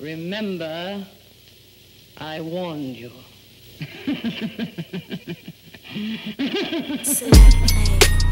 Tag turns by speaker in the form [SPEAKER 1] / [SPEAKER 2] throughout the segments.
[SPEAKER 1] Remember, I warned you.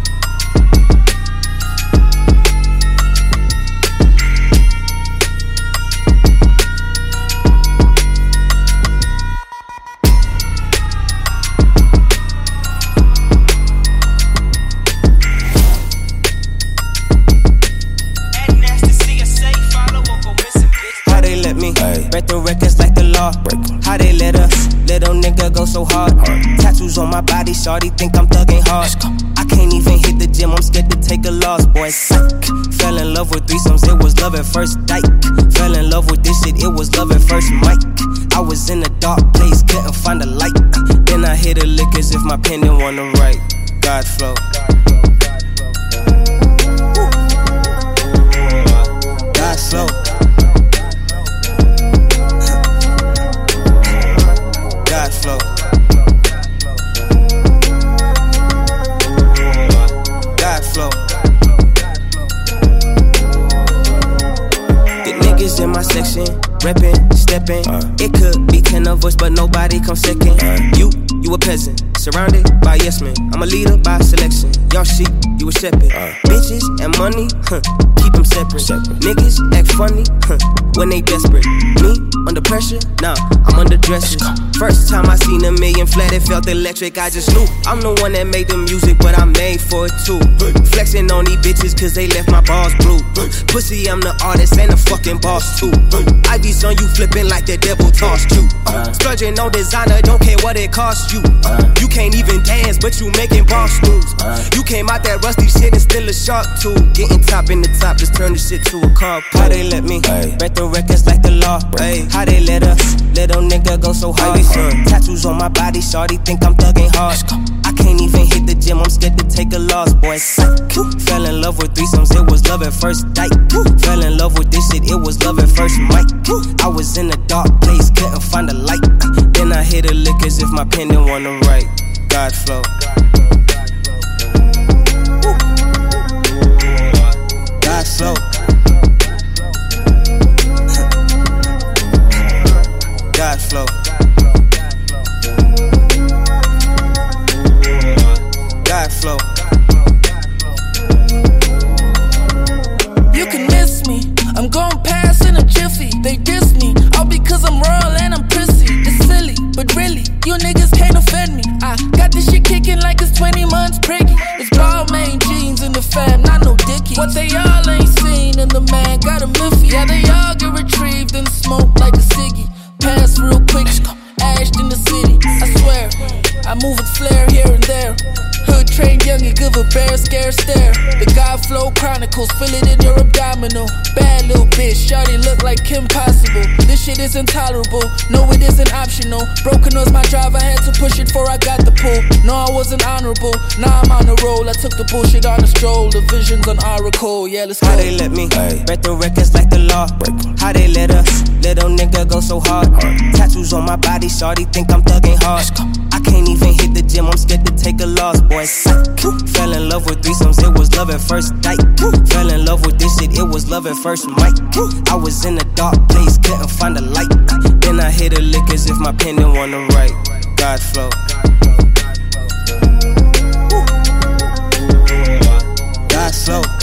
[SPEAKER 2] records like the law? How they let a little nigga go so hard? Tattoos on my body, shawty think I'm thugging hard. I can't even hit the gym, I'm scared to take a loss, boy. Psych. Fell in love with threesomes, it was love at first dike. Fell in love with this shit, it was love at first mic. I was in a dark place, couldn't find a light. Then I hit a lick as if my pen didn't wanna write. God flow. Niggas in my section, reppin', steppin'. It could be ten of us, but nobody come second. You, you a peasant, surrounded by yes men. I'm a leader by selection. Y'all sheep, you a shepherd. Bitches and money, huh, keep them separate. Niggas act funny, huh, when they desperate. Me, under pressure, nah, I'm under dresses. First time I seen a million flat, it felt electric. I just knew I'm the one that made the music, but I made for it too. Flexing on these bitches, cause they left my balls blue. Pussy, I'm the artist and the fucking boss too. I be on you flipping like the devil tossed you. Splurging on designer, don't care what it costs you. You can't even dance, but you making boss moves. You came out that rusty shit and still a shark too. Getting top in the top, just turn the shit to a car. How they let me break the records like the law? Ay, how they let a little nigga go so hard? Uh, tattoos on my body, shawty think I'm thugging hard. I can't even hit the gym, I'm scared to take a loss, boy. Psych. Fell in love with threesomes, it was love at first dike. Fell in love with this shit, it was love at first mic. I was in a dark place, couldn't find a light. Then I hit a lick as if my pen didn't wanna write. God flow. God flow. God
[SPEAKER 3] jiffy. They diss me. All because I'm royal and I'm prissy. It's silly, but really, you niggas can't offend me. I got this shit kicking like it's 20 months priggy. It's Balmain jeans in the fam, not no dicky. What they all ain't seen in the man got a miffy. Young and give a bear scare stare. The God Flow Chronicles, feel it in your abdominal. Bad little bitch, shawty look like Kim Possible. This shit is intolerable, no it isn't optional. Broken was my drive, I had to push it before I got the pull. No, I wasn't honorable, now I'm on the roll. I took the bullshit on a stroll, the visions on Oracle. Yeah, let's go.
[SPEAKER 2] How they let me break the records like the law? How they let a little nigga go so hard? Tattoos on my body, shawty think I'm thugging hard. Can't even hit the gym, I'm scared to take a loss, boy. Fell in love with threesomes, it was love at first sight. Fell in love with this shit, it was love at first mic. I was in a dark place, couldn't find a light. Then I hit a lick as if my pen didn't wanna write. God flow. God flow.